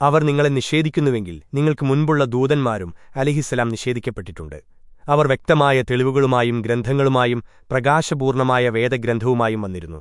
അവർ നിങ്ങളെ നിഷേധിക്കുന്നുവെങ്കിൽ നിങ്ങൾക്ക് മുൻപുള്ള ദൂതന്മാരും അലിഹിസലാം നിഷേധിക്കപ്പെട്ടിട്ടുണ്ട്. അവർ വ്യക്തമായ തെളിവുകളുമായും ഗ്രന്ഥങ്ങളുമായും പ്രകാശപൂർണമായ വേദഗ്രന്ഥവുമായും വന്നിരുന്നു.